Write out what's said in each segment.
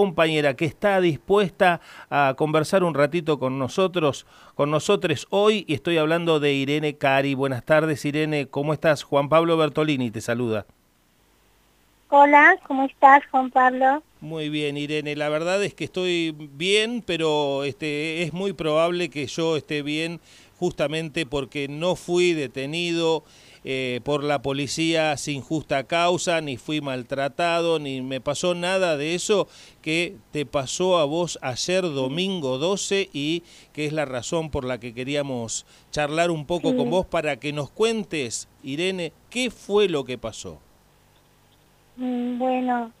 compañera que está dispuesta a conversar un ratito con nosotros, con nosotros hoy, y estoy hablando de Irene Cari. Buenas tardes, Irene, ¿cómo estás? Juan Pablo Bertolini te saluda. Hola, ¿cómo estás, Juan Pablo? Muy bien, Irene. La verdad es que estoy bien, pero este, es muy probable que yo esté bien justamente porque no fui detenido eh, por la policía sin justa causa, ni fui maltratado, ni me pasó nada de eso que te pasó a vos ayer domingo 12 y que es la razón por la que queríamos charlar un poco con vos para que nos cuentes, Irene, qué fue lo que pasó. Mm, bueno,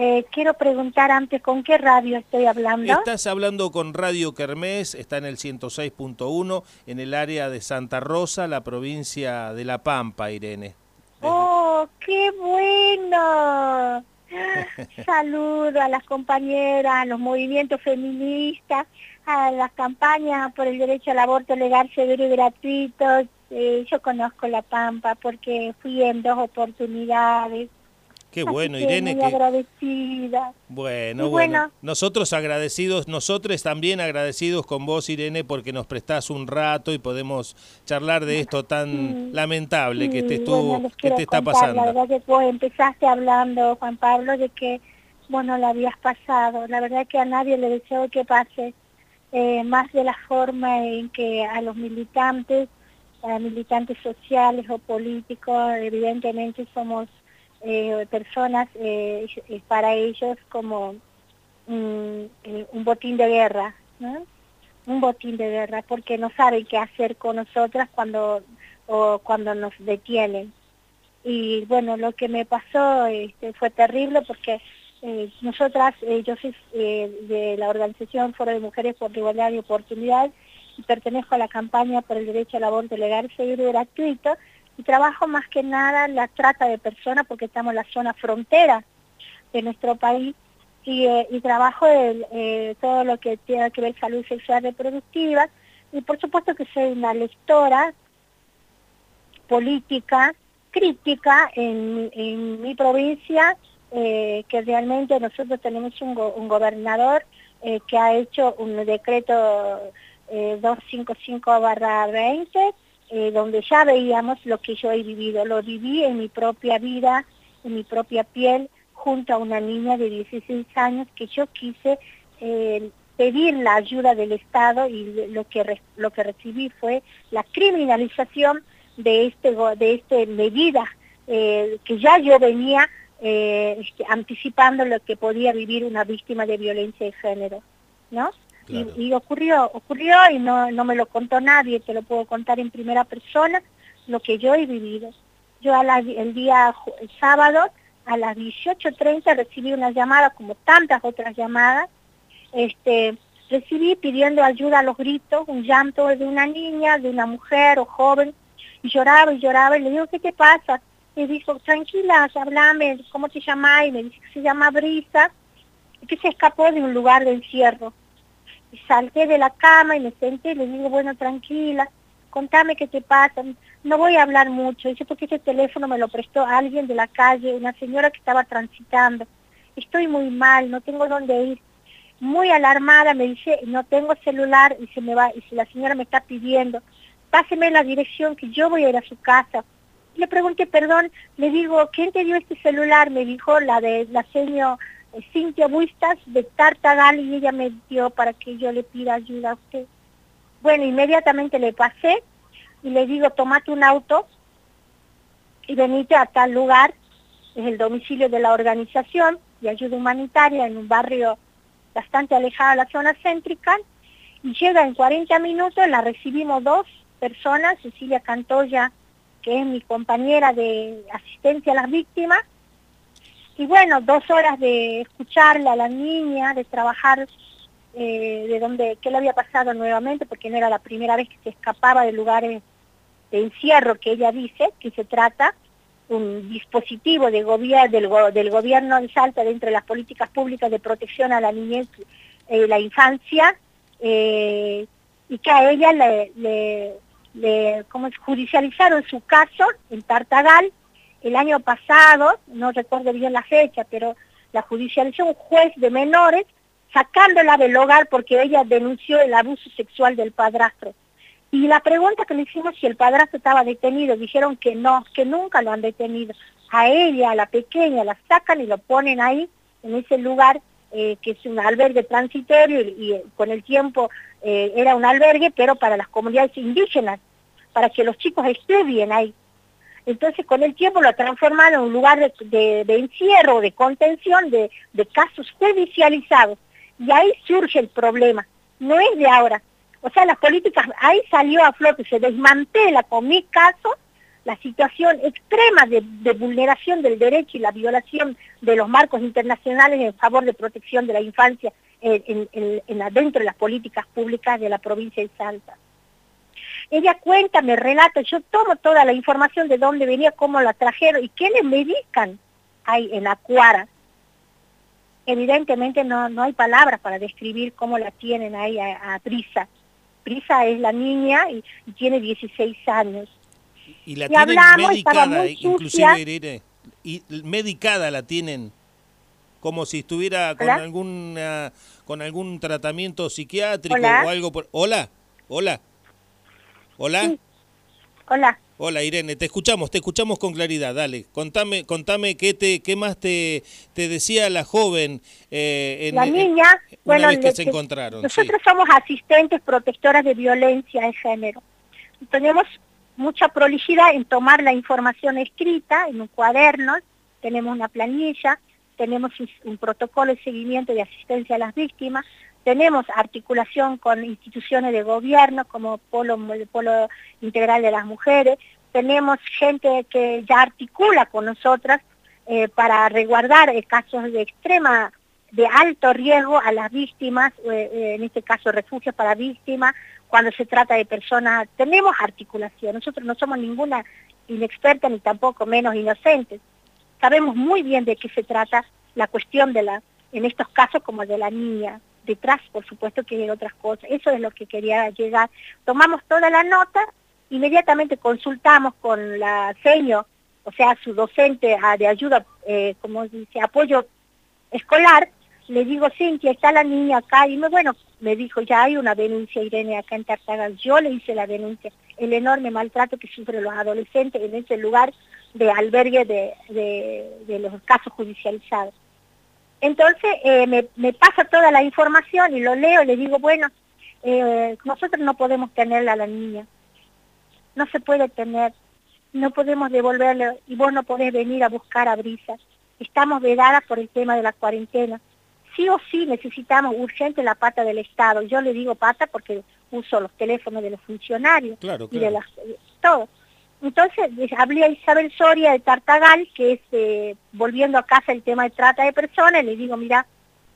eh, quiero preguntar antes, ¿con qué radio estoy hablando? Estás hablando con Radio Kermés, está en el 106.1, en el área de Santa Rosa, la provincia de La Pampa, Irene. ¡Oh, qué bueno! Saludo a las compañeras, a los movimientos feministas, a las campañas por el derecho al aborto legal, seguro y gratuito. Eh, yo conozco La Pampa porque fui en dos oportunidades Qué bueno, Irene. Muy agradecida. Bueno, bueno, Nosotros agradecidos, nosotros también agradecidos con vos, Irene, porque nos prestás un rato y podemos charlar de esto tan lamentable que te estuvo, que te está pasando. La verdad que vos empezaste hablando, Juan Pablo, de que, bueno, la habías pasado. La verdad que a nadie le deseo que pase, eh, más de la forma en que a los militantes, a militantes sociales o políticos, evidentemente somos eh, personas eh, para ellos como un, eh, un botín de guerra, un botín de guerra, porque no saben qué hacer con nosotras cuando, o cuando nos detienen. Y bueno, lo que me pasó este, fue terrible porque eh, nosotras, eh, yo soy de la organización Foro de Mujeres por Igualdad y Oportunidad y pertenezco a la campaña por el derecho al aborto legal, seguro y gratuito, y trabajo más que nada la trata de personas porque estamos en la zona frontera de nuestro país y, eh, trabajo en eh, todo lo que tiene que ver salud sexual reproductiva y por supuesto que soy una lectora política, crítica en, mi provincia, eh, que realmente nosotros tenemos un, un gobernador que ha hecho un decreto 255-20 eh, donde ya veíamos lo que yo he vivido. Lo viví en mi propia vida, en mi propia piel, junto a una niña de 16 años que yo quise eh, pedir la ayuda del Estado y lo que, lo que recibí fue la criminalización de este, de este medida eh, que ya yo venía anticipando lo que podía vivir una víctima de violencia de género, ¿no? Y, ocurrió, ocurrió y no, no me lo contó nadie, te lo puedo contar en primera persona, lo que yo he vivido. Yo el día sábado a las 18.30 recibí una llamada, como tantas otras llamadas, este, recibí pidiendo ayuda a los gritos, un llanto de una niña, de una mujer o joven, y lloraba y lloraba, y le digo, ¿qué te pasa? Y dijo, tranquila, hablame, ¿cómo te llamas? Y me dice que se llama Brisa, que se escapó de un lugar de encierro salté de la cama y me senté y le digo, bueno, tranquila, contame qué te pasa, no voy a hablar mucho, dice, porque ese teléfono me lo prestó alguien de la calle, una señora que estaba transitando, estoy muy mal, no tengo dónde ir, muy alarmada me dice, no tengo celular y se me va, y si la señora me está pidiendo, páseme la dirección que yo voy a ir a su casa. Le pregunté, perdón, le digo, ¿quién te dio este celular? Me dijo la de la señora Cintia Buistas de Tartagal y ella me dio para que yo le pida ayuda a usted. Bueno, inmediatamente le pasé y le digo, tomate un auto y venite a tal lugar, es el domicilio de la organización de ayuda humanitaria en un barrio bastante alejado de la zona céntrica, y llega en 40 minutos, la recibimos dos personas, Cecilia Cantoya, que es mi compañera de asistencia a las víctimas, y bueno, dos horas de escucharle a la niña, de trabajar eh, de dónde, qué le había pasado nuevamente, porque no era la primera vez que se escapaba de lugares de encierro que ella dice, que se trata un dispositivo de del, del, gobierno de Salta dentro de las políticas públicas de protección a la niñez eh, la infancia, eh, y que a ella le, le, le como judicializaron su caso en Tartagal, el año pasado, no recuerdo bien la fecha, pero la judicialización, un juez de menores, sacándola del hogar porque ella denunció el abuso sexual del padrastro. Y la pregunta que le hicimos si el padrastro estaba detenido, dijeron que no, que nunca lo han detenido. A ella, a la pequeña, la sacan y lo ponen ahí, en ese lugar, eh, que es un albergue transitorio y, eh, con el tiempo eh, era un albergue, pero para las comunidades indígenas, para que los chicos estén bien ahí. Entonces con el tiempo lo transformaron en un lugar de, encierro, de contención, de, casos judicializados. Y ahí surge el problema, no es de ahora. O sea, las políticas, ahí salió a flote, se desmantela con mi caso la situación extrema de, vulneración del derecho y la violación de los marcos internacionales en favor de protección de la infancia en, dentro de las políticas públicas de la provincia de Salta. Ella cuenta, me relata, yo tomo toda la información de dónde venía, cómo la trajeron y qué le medican ahí en Acuara evidentemente no, no hay palabras para describir cómo la tienen ahí a, Prisa. Prisa es la niña y, tiene 16 años. Y la tienen medicada, inclusive Irene, y medicada la tienen como si estuviera con algún con algún tratamiento psiquiátrico o algo por Hola. Hola. Hola. Hola. Hola Irene, te escuchamos, te escuchamos con claridad. Dale, contame, contame qué te, qué más te, te decía la joven. Eh, en, la niña, bueno, vez que se encontraron. Nosotros somos asistentes protectoras de violencia de género. Tenemos mucha prolijidad en tomar la información escrita en un cuaderno, tenemos una planilla, tenemos un protocolo de seguimiento de asistencia a las víctimas, tenemos articulación con instituciones de gobierno como Polo, Polo Integral de las Mujeres, tenemos gente que ya articula con nosotras eh, para resguardar casos de extrema, de alto riesgo a las víctimas, eh, eh, en este caso refugios para víctimas, cuando se trata de personas, tenemos articulación, nosotros no somos ninguna inexperta ni tampoco menos inocentes, sabemos muy bien de qué se trata la cuestión de la, en estos casos como de la niña, detrás, por supuesto, que hay otras cosas. Eso es lo que quería llegar. Tomamos toda la nota, inmediatamente consultamos con la seño, o sea, su docente ah, de ayuda, eh, como dice, apoyo escolar, le digo, Cintia, está la niña acá, y me, bueno, me dijo, ya hay una denuncia, Irene, acá en Tartagal, yo le hice la denuncia, el enorme maltrato que sufren los adolescentes en ese lugar de albergue de los casos judicializados. Entonces eh, me, pasa toda la información y lo leo y le digo, bueno, eh, nosotros no podemos tenerla a la niña, no se puede tener, no podemos devolverle y vos no podés venir a buscar a brisas. Estamos vedadas por el tema de la cuarentena. Sí o sí necesitamos urgente la pata del Estado. Yo le digo pata porque uso los teléfonos de los funcionarios y de las, todo. Entonces hablé a Isabel Soria de Tartagal, que es, eh, volviendo a casa el tema de trata de personas, le digo, mira,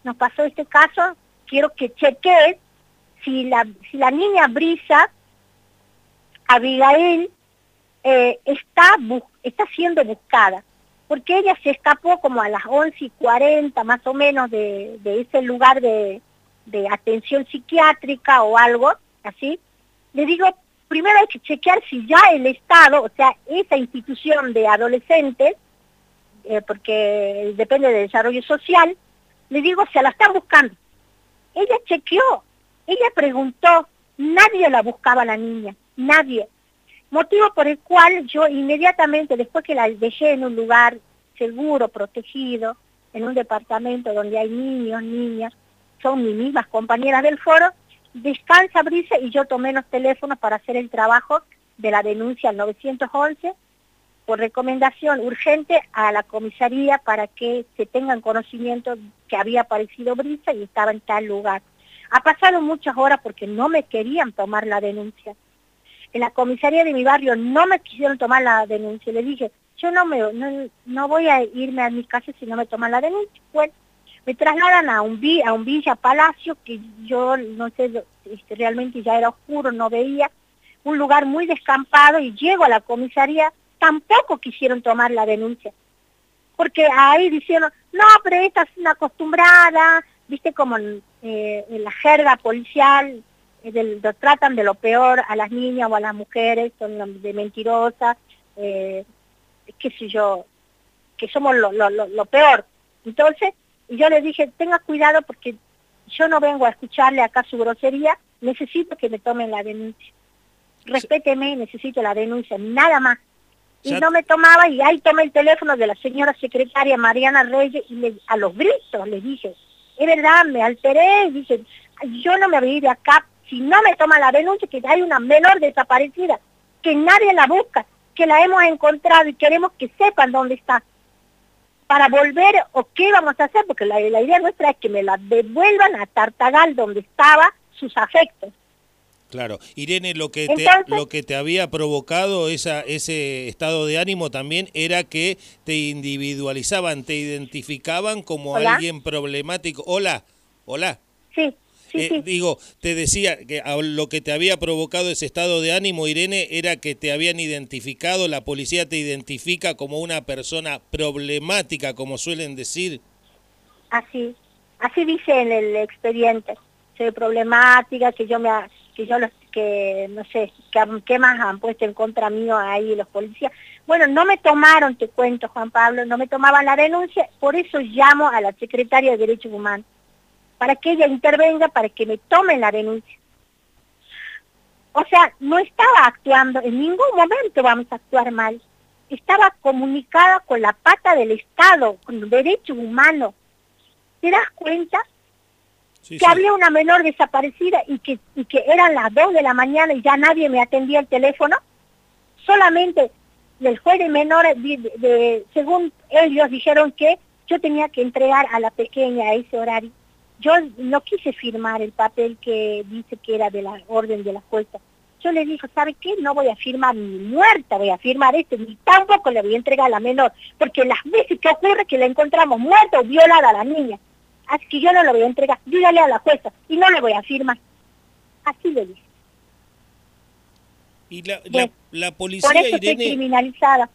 nos pasó este caso, quiero que cheques si la, niña Brisa, Abigail, eh, está, está siendo buscada, porque ella se escapó como a las 11 y 40 más o menos de, ese lugar de atención psiquiátrica o algo así. Le digo, primero hay que chequear si ya el Estado, o sea, esa institución de adolescentes, eh, porque depende del desarrollo social, le digo, se la están buscando. Ella chequeó, ella preguntó, nadie la buscaba la niña, nadie. Motivo por el cual yo inmediatamente, después que la dejé en un lugar seguro, protegido, en un departamento donde hay niños, niñas, son mis mismas compañeras del foro, descansa Brisa y yo tomé los teléfonos para hacer el trabajo de la denuncia al 911 por recomendación urgente a la comisaría para que se tengan conocimiento que había aparecido Brisa y estaba en tal lugar. Ha pasado muchas horas porque no me querían tomar la denuncia. En la comisaría de mi barrio no me quisieron tomar la denuncia. Le dije, yo no, me, no, no voy a irme a mi casa si no me toman la denuncia. Bueno, me trasladan a un, a un Villa Palacio, que yo no sé, este, realmente ya era oscuro, no veía, un lugar muy descampado y llego a la comisaría, tampoco quisieron tomar la denuncia. Porque ahí dijeron, no, pero esta es una acostumbrada, viste como en, eh, la jerga policial, eh, tratan de lo peor a las niñas o a las mujeres, son de mentirosas, eh, qué sé yo, que somos lo, lo, lo peor. Entonces, Y yo le dije, tenga cuidado porque yo no vengo a escucharle acá su grosería, necesito que me tomen la denuncia. Respéteme, necesito la denuncia, nada más. Y no me tomaba y ahí tomé el teléfono de la señora secretaria Mariana Reyes y a los gritos le dije, es verdad, me alteré, y dije, yo no me voy a ir de acá si no me toma la denuncia que hay una menor desaparecida, que nadie la busca, que la hemos encontrado y queremos que sepan dónde está para volver o qué vamos a hacer, porque la, idea nuestra es que me la devuelvan a Tartagal donde estaba sus afectos. Claro, Irene, lo que te, lo que te había provocado esa, ese estado de ánimo también era que te individualizaban, te identificaban como alguien problemático. Hola, hola. Sí. Eh, digo, te decía que lo que te había provocado ese estado de ánimo, Irene, era que te habían identificado, la policía te identifica como una persona problemática, como suelen decir. Así, así dice en el expediente. Soy problemática, que yo me, que yo los, que no sé, ¿qué más han puesto en contra mío ahí los policías? Bueno, no me tomaron, te cuento Juan Pablo, no me tomaban la denuncia, por eso llamo a la secretaria de Derechos Humanos para que ella intervenga, para que me tomen la denuncia. O sea, no estaba actuando, en ningún momento vamos a actuar mal. Estaba comunicada con la pata del Estado, con los derechos humanos. ¿Te das cuenta? que había una menor desaparecida y que, que eran las 2 de la mañana y ya nadie me atendía el teléfono. Solamente el juez de menores, según ellos dijeron que yo tenía que entregar a la pequeña a ese horario yo no quise firmar el papel que dice que era de la orden de la jueza. Yo le dije, ¿sabe qué? No voy a firmar ni muerta, voy a firmar este, ni tampoco le voy a entregar a la menor, porque las veces que ocurre que la encontramos muerta o violada a la niña, así que yo no lo voy a entregar, dígale a la jueza, y no le voy a firmar. Así le dije. Y la, la, policía, Irene... criminalizada,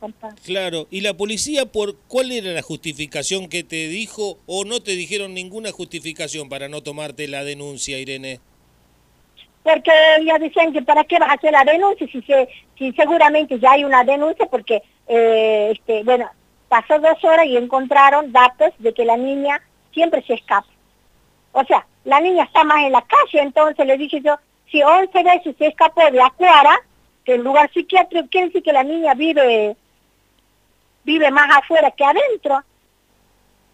Claro, ¿y la policía por cuál era la justificación que te dijo o no te dijeron ninguna justificación para no tomarte la denuncia, Irene? Porque ya decían que para qué vas a hacer la denuncia si, se, si seguramente ya hay una denuncia porque, eh, este, bueno, pasó dos horas y encontraron datos de que la niña siempre se escapa. O sea, la niña está más en la calle, entonces le dije yo, si 11 veces se escapó de Acuara, que el lugar psiquiátrico quiere decir que la niña vive vive más afuera que adentro.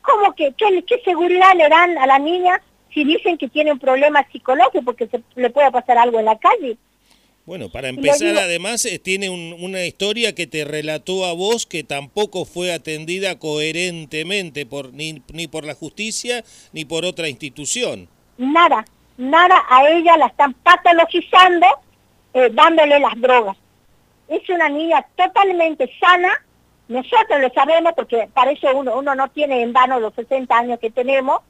¿Cómo que qué, seguridad le dan a la niña si dicen que tiene un problema psicológico porque se, le puede pasar algo en la calle? Bueno, para empezar, además, eh, tiene una historia que te relató a vos que tampoco fue atendida coherentemente por ni, ni por la justicia ni por otra institución. Nada, nada, a ella la están patologizando eh, dándole las drogas. Es una niña totalmente sana, nosotros lo sabemos porque para eso uno, no tiene en vano los 60 años que tenemos,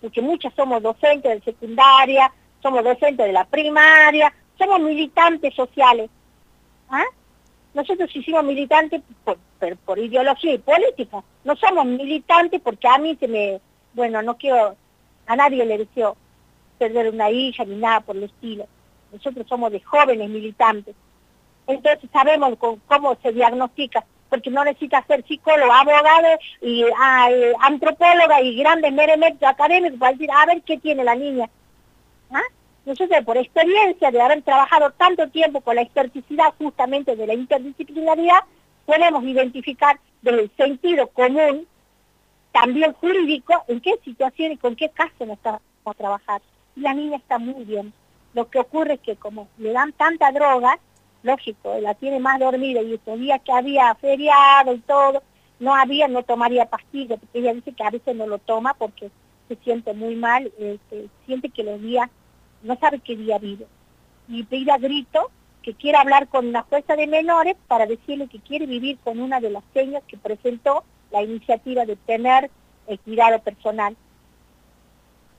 porque muchas somos docentes de secundaria, somos docentes de la primaria, somos militantes sociales. ¿Ah? Nosotros hicimos militantes por, por, ideología y política, no somos militantes porque a mí se me, bueno, no quiero, a nadie le deseo perder una hija ni nada por el estilo nosotros somos de jóvenes militantes, entonces sabemos cómo se diagnostica, porque no necesita ser psicólogo, abogado y ah, eh, antropóloga y grandes meremetres académicos para decir, a ver qué tiene la niña. ¿Ah? Nosotros por experiencia de haber trabajado tanto tiempo con la experticidad justamente de la interdisciplinaridad, podemos identificar del sentido común, también jurídico, en qué situación y con qué caso nos estamos a trabajar. Y la niña está muy bien. Lo que ocurre es que como le dan tanta droga, lógico, la tiene más dormida y estos días que había feriado y todo, no había, no tomaría pastillas, porque ella dice que a veces no lo toma porque se siente muy mal, este, siente que los días, no sabe qué día vive. Y pide a grito que quiere hablar con la jueza de menores para decirle que quiere vivir con una de las señas que presentó la iniciativa de tener el cuidado personal.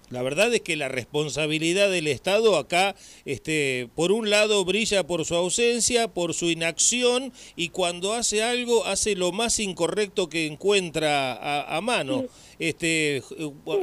La verdad es que la responsabilidad del Estado acá, este, por un lado, brilla por su ausencia, por su inacción, y cuando hace algo, hace lo más incorrecto que encuentra a, mano. Este,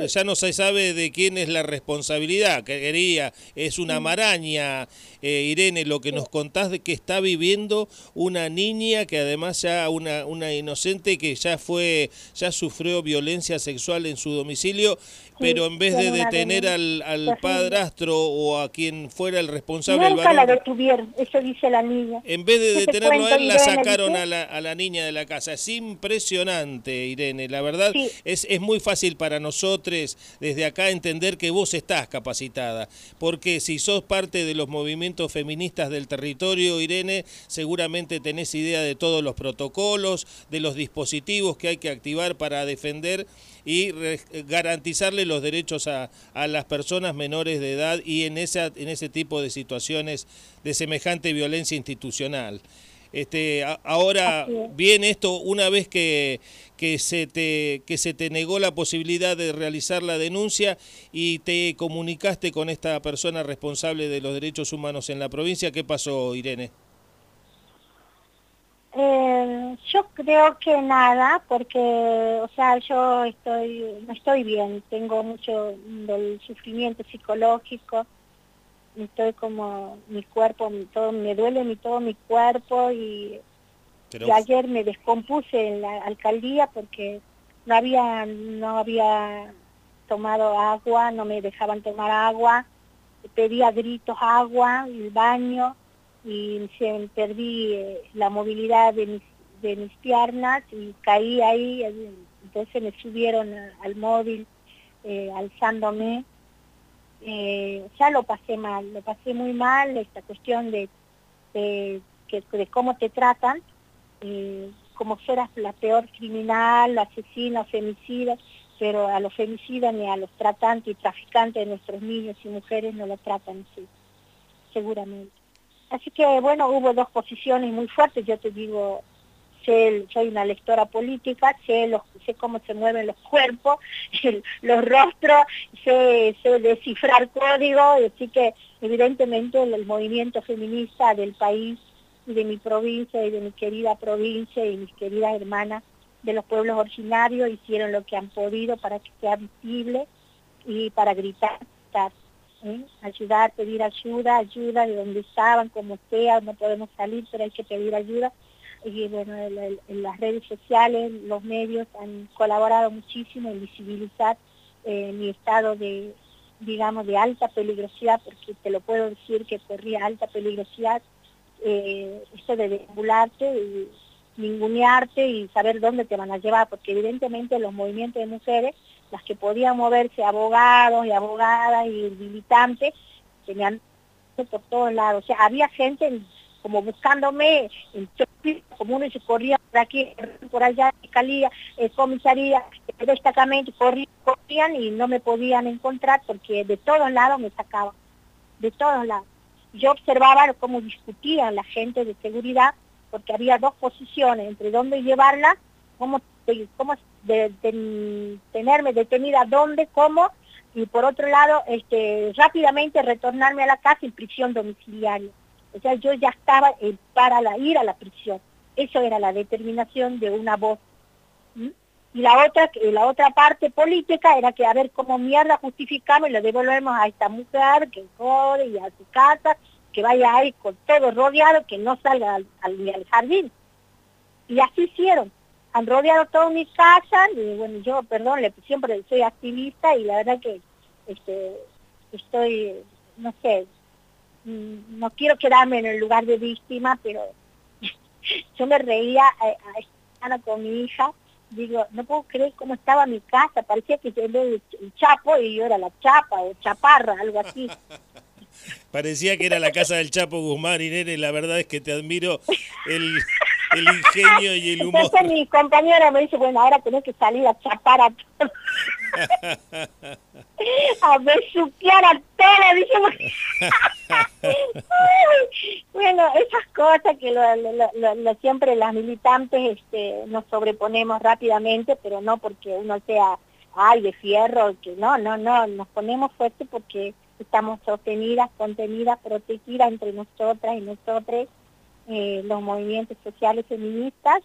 ya no se sabe de quién es la responsabilidad, quería, es una maraña, eh, Irene, lo que nos contás de que está viviendo una niña que además ya una, una inocente que ya fue, ya sufrió violencia sexual en su domicilio, pero en vez de detener al, al padrastro o a quien fuera el responsable Nunca la detuvieron, eso dice la niña. En vez de detenerlo a él, la sacaron a la, a la niña de la casa. Es impresionante, Irene, la verdad es, es muy fácil para nosotros desde acá entender que vos estás capacitada, porque si sos parte de los movimientos feministas del territorio, Irene, seguramente tenés idea de todos los protocolos, de los dispositivos que hay que activar para defender y garantizarle los derechos a, a, las personas menores de edad y en, esa, en ese tipo de situaciones de semejante violencia institucional. Este, ahora bien esto una vez que, que, se te, que se te negó la posibilidad de realizar la denuncia y te comunicaste con esta persona responsable de los derechos humanos en la provincia, ¿qué pasó, Irene? Eh, yo creo que nada, porque, o sea, yo estoy, no estoy bien, tengo mucho del sufrimiento psicológico, estoy como, mi cuerpo, todo, me duele mi, todo mi cuerpo y, ayer me descompuse en la alcaldía porque no había, no había tomado agua, no me dejaban tomar agua, pedía gritos agua, el baño, y se, perdí eh, la movilidad de mis, de mis piernas y caí ahí, entonces me subieron al móvil eh, alzándome. Eh, ya lo pasé mal, lo pasé muy mal, esta cuestión de, de, de cómo te tratan, como fueras la peor criminal, asesina, femicida, pero a los femicidas ni a los tratantes y traficantes de nuestros niños y mujeres no lo tratan así, seguramente. Así que bueno, hubo dos posiciones muy fuertes, yo te digo, soy una lectora política, sé, los, sé cómo se mueven los cuerpos, los rostros, sé, sé descifrar códigos, así que evidentemente el, movimiento feminista del país y de mi provincia y de mi querida provincia y mis queridas hermanas de los pueblos originarios hicieron lo que han podido para que sea visible y para gritar ¿eh? ayudar, pedir ayuda, ayuda de donde estaban, como sea, no podemos salir, pero hay que pedir ayuda. Y bueno, en, las redes sociales, los medios han colaborado muchísimo en visibilizar eh, mi estado de, digamos, de alta peligrosidad, porque te lo puedo decir que corría alta peligrosidad, eh, esto de deambularte y ningunearte y saber dónde te van a llevar, porque evidentemente los movimientos de mujeres las que podían moverse abogados y abogadas y militantes, han por todos lados. O sea, había gente como buscándome en como uno se corría por aquí, por allá, fiscalía, eh, comisaría, el destacamento, corrían, corrían y no me podían encontrar porque de todos lados me sacaban, de todos lados. Yo observaba cómo discutían la gente de seguridad, porque había dos posiciones, entre dónde llevarla, cómo, cómo de, tenerme detenida dónde, cómo, y por otro lado, este, rápidamente retornarme a la casa en prisión domiciliaria. O sea, yo ya estaba para ir a la prisión. Eso era la determinación de una voz. Y la otra, la otra parte política era que a ver cómo mierda justificamos y lo devolvemos a esta mujer que jode y a su casa, que vaya ahí con todo rodeado, que no salga al, al jardín. Y así hicieron han rodeado toda mi casa, bueno, yo, perdón, siempre soy activista y la verdad que este, estoy, no sé, no quiero quedarme en el lugar de víctima, pero yo me reía a, a con mi hija, digo, no puedo creer cómo estaba mi casa, parecía que yo el Chapo y yo era la Chapa o Chaparra, algo así. Parecía que era la casa del Chapo Guzmán, Irene, la verdad es que te admiro el, el ingenio y el humor. Entonces mi compañera me dice, bueno, ahora tenés que salir a chapar a todos. a besuquear a dice. bueno, esas cosas que lo, siempre las militantes este, nos sobreponemos rápidamente, pero no porque uno sea, ay, de fierro, que no, no, no, nos ponemos fuerte porque estamos sostenidas, contenidas, protegidas entre nosotras y nosotros eh, los movimientos sociales feministas.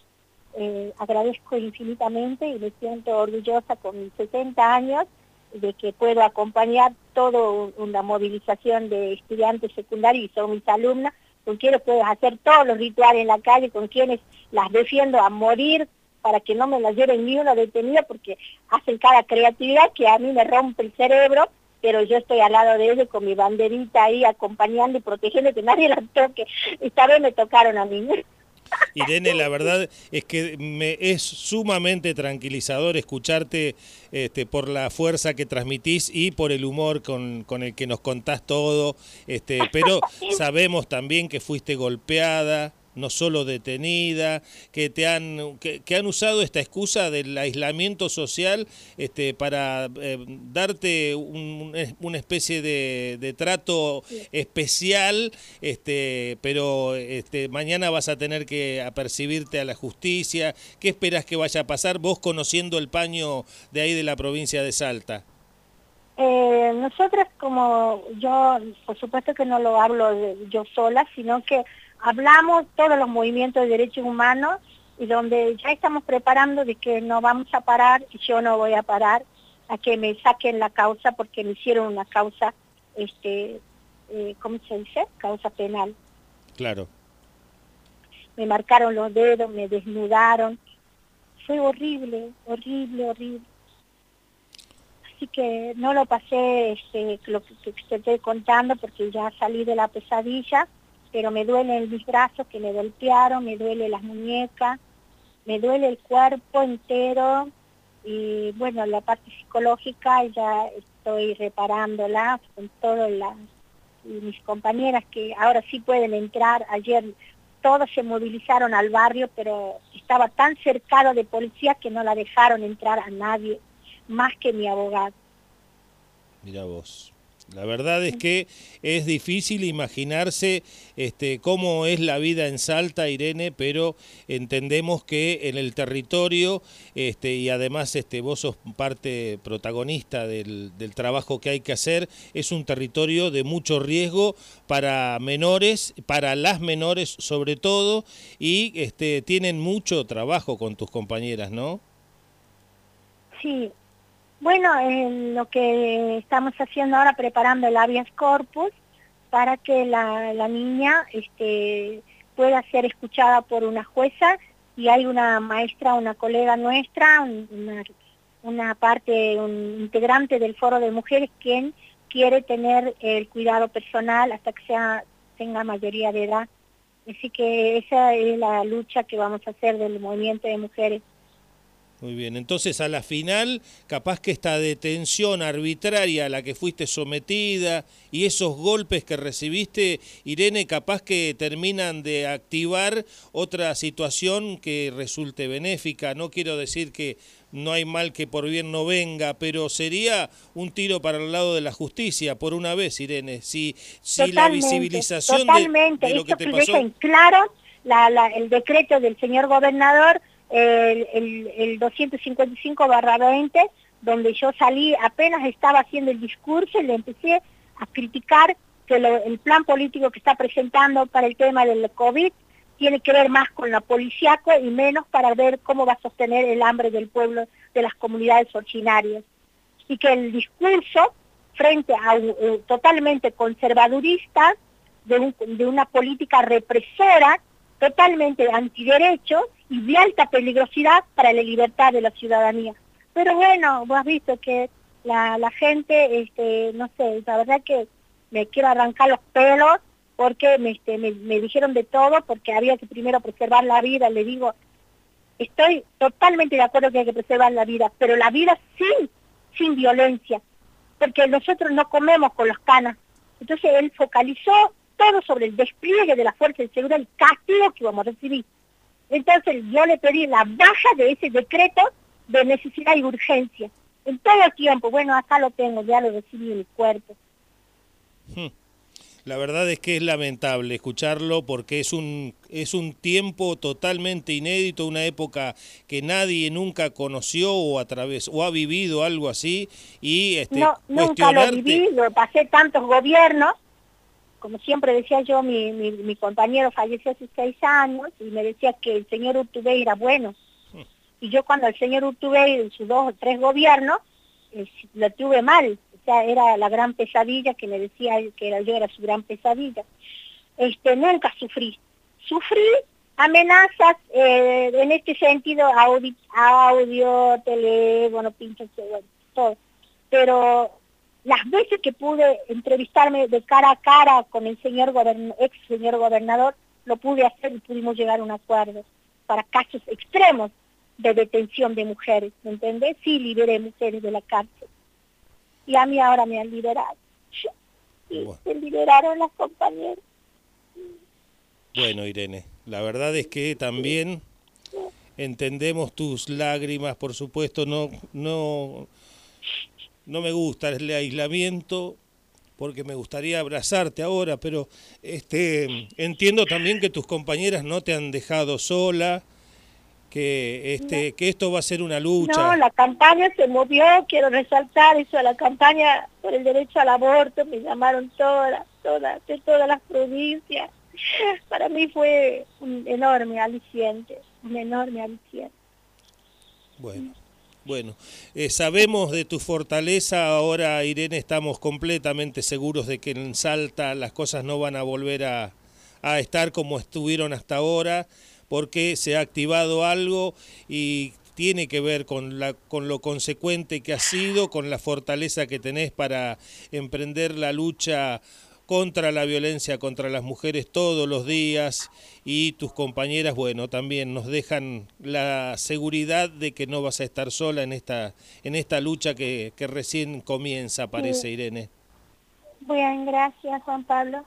Eh, agradezco infinitamente y me siento orgullosa con mis 60 años de que puedo acompañar toda una movilización de estudiantes secundarios y son mis alumnas, con quienes puedo hacer todos los rituales en la calle, con quienes las defiendo a morir para que no me las lleven ni una detenida porque hacen cada creatividad que a mí me rompe el cerebro, pero yo estoy al lado de ellos con mi banderita ahí acompañando y protegiendo que nadie las toque. Esta vez me tocaron a mí. Irene, la verdad es que me es sumamente tranquilizador escucharte este, por la fuerza que transmitís y por el humor con, con el que nos contás todo, este, pero sabemos también que fuiste golpeada, no solo detenida, que te han que, han usado esta excusa del aislamiento social este, para eh, darte una especie de, de trato especial, este, pero este, mañana vas a tener que apercibirte a la justicia. ¿Qué esperas que vaya a pasar vos conociendo el paño de ahí de la provincia de Salta? Eh, nosotras como yo, por supuesto que no lo hablo yo sola, sino que hablamos todos los movimientos de derechos humanos y donde ya estamos preparando de que no vamos a parar y yo no voy a parar a que me saquen la causa porque me hicieron una causa, este, eh, ¿cómo se dice? Causa penal. Claro. Me marcaron los dedos, me desnudaron. Fue horrible, horrible, horrible. Así que no lo pasé este, lo que, que te estoy contando porque ya salí de la pesadilla pero me duele mis brazos que me golpearon, me duele las muñecas, me duele el cuerpo entero y bueno, la parte psicológica ya estoy reparándola con todas las mis compañeras que ahora sí pueden entrar, ayer todos se movilizaron al barrio, pero estaba tan cercado de policía que no la dejaron entrar a nadie, más que mi abogado. Mira vos. La verdad es que es difícil imaginarse este, cómo es la vida en Salta, Irene, pero entendemos que en el territorio, este, y además este, vos sos parte protagonista del, del, trabajo que hay que hacer, es un territorio de mucho riesgo para menores, para las menores sobre todo, y este, tienen mucho trabajo con tus compañeras, ¿no? Sí, bueno, lo que estamos haciendo ahora, preparando el habeas corpus para que la, niña este, pueda ser escuchada por una jueza y hay una maestra, una colega nuestra, una, una parte, un integrante del foro de mujeres quien quiere tener el cuidado personal hasta que sea, tenga mayoría de edad. Así que esa es la lucha que vamos a hacer del movimiento de mujeres. Muy bien, entonces a la final, capaz que esta detención arbitraria a la que fuiste sometida y esos golpes que recibiste, Irene, capaz que terminan de activar otra situación que resulte benéfica. No quiero decir que no hay mal que por bien no venga, pero sería un tiro para el lado de la justicia, por una vez, Irene, si, si la visibilización de, lo que te pasó... en claro el decreto del señor gobernador el, el, 255 barra 20, donde yo salí, apenas estaba haciendo el discurso y le empecé a criticar que el plan político que está presentando para el tema del COVID tiene que ver más con la policíaco y menos para ver cómo va a sostener el hambre del pueblo, de las comunidades originarias. Y que el discurso, frente a un, totalmente conservadurista, de, de una política represora, totalmente antiderecho y de alta peligrosidad para la libertad de la ciudadanía. Pero bueno, vos has visto que la, gente, este, no sé, la verdad que me quiero arrancar los pelos porque me, este, me, me dijeron de todo, porque había que primero preservar la vida, le digo, estoy totalmente de acuerdo que hay que preservar la vida, pero la vida sin, sin violencia, porque nosotros no comemos con los canas. Entonces él focalizó sobre el despliegue de la fuerza de seguridad, el castigo que vamos a recibir. Entonces yo le pedí la baja de ese decreto de necesidad y urgencia. En todo el tiempo, bueno, acá lo tengo, ya lo recibí en el cuerpo. Hmm. La verdad es que es lamentable escucharlo porque es un, es un tiempo totalmente inédito, una época que nadie nunca conoció o a través o ha vivido algo así y este, no, nunca lo viví, lo pasé tantos gobiernos como siempre decía yo, mi, mi, mi, compañero falleció hace seis años y me decía que el señor Urtubey era bueno, Y yo cuando el señor Urtubey en sus dos o tres gobiernos, eh, lo tuve mal, o sea, era la gran pesadilla que me decía que era, yo era su gran pesadilla. Este, nunca sufrí. Sufrí amenazas eh, en este sentido, audio, audio teléfono, pinches, todo. Pero las veces que pude entrevistarme de cara a cara con el señor ex señor gobernador, lo pude hacer y pudimos llegar a un acuerdo para casos extremos de detención de mujeres, ¿me entendés? Sí, liberé mujeres de la cárcel. Y a mí ahora me han liberado. Y se liberaron las compañeras. Bueno, Irene, la verdad es que también entendemos tus lágrimas, por supuesto, no, no, no me gusta el aislamiento porque me gustaría abrazarte ahora, pero este entiendo también que tus compañeras no te han dejado sola, que este que esto va a ser una lucha. No, la campaña se movió, quiero resaltar eso, la campaña por el derecho al aborto, me llamaron todas, todas, de todas las provincias para mí fue un enorme aliciente, un enorme aliciente. Bueno. Bueno, eh, sabemos de tu fortaleza, ahora Irene estamos completamente seguros de que en Salta las cosas no van a volver a, a estar como estuvieron hasta ahora, porque se ha activado algo y tiene que ver con, la, con lo consecuente que has sido, con la fortaleza que tenés para emprender la lucha contra la violencia contra las mujeres todos los días y tus compañeras, bueno, también nos dejan la seguridad de que no vas a estar sola en esta, en esta lucha que, que recién comienza, parece, Irene. Bien, gracias, Juan Pablo.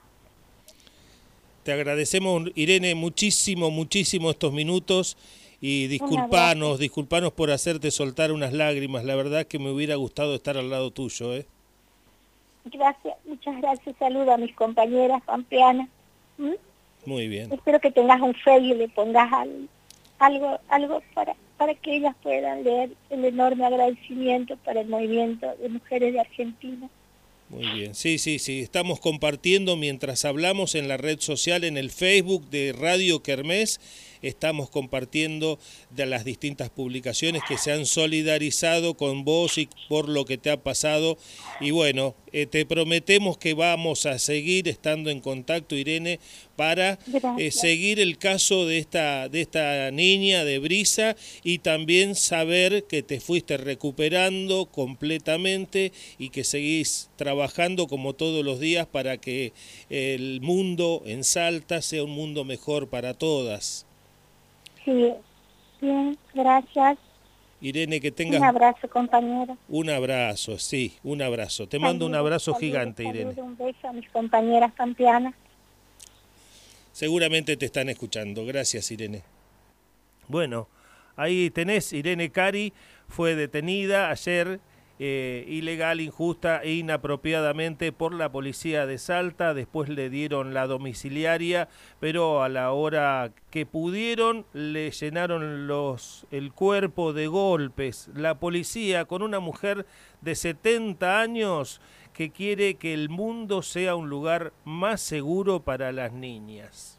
Te agradecemos, Irene, muchísimo, muchísimo estos minutos y disculpanos, disculpanos por hacerte soltar unas lágrimas. La verdad que me hubiera gustado estar al lado tuyo, ¿eh? Gracias, muchas gracias. Saludo a mis compañeras pampeanas. ¿Mm? Muy bien. Espero que tengas un fe y le pongas algo, algo para, para que ellas puedan leer el enorme agradecimiento para el movimiento de mujeres de Argentina. Muy bien, sí, sí, sí, estamos compartiendo mientras hablamos en la red social, en el Facebook de Radio Kermés, estamos compartiendo de las distintas publicaciones que se han solidarizado con vos y por lo que te ha pasado. Y bueno, eh, te prometemos que vamos a seguir estando en contacto, Irene, para eh, seguir el caso de esta, de esta niña de Brisa y también saber que te fuiste recuperando completamente y que seguís trabajando como todos los días para que el mundo en Salta sea un mundo mejor para todas. Sí, bien, gracias. Irene, que tengas... Un abrazo, compañera. Un abrazo, sí, un abrazo. Te mando un abrazo gigante, Irene. Un beso a mis compañeras campeanas. Seguramente te están escuchando. Gracias, Irene. Bueno, ahí tenés, Irene Cari fue detenida ayer eh, ilegal, injusta e inapropiadamente por la policía de Salta, después le dieron la domiciliaria, pero a la hora que pudieron le llenaron los, el cuerpo de golpes. La policía con una mujer de 70 años que quiere que el mundo sea un lugar más seguro para las niñas.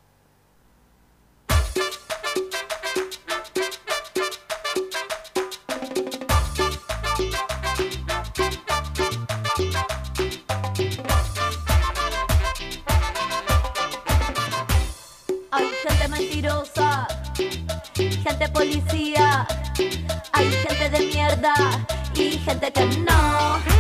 Gente policía, hay gente de mierda y gente que no.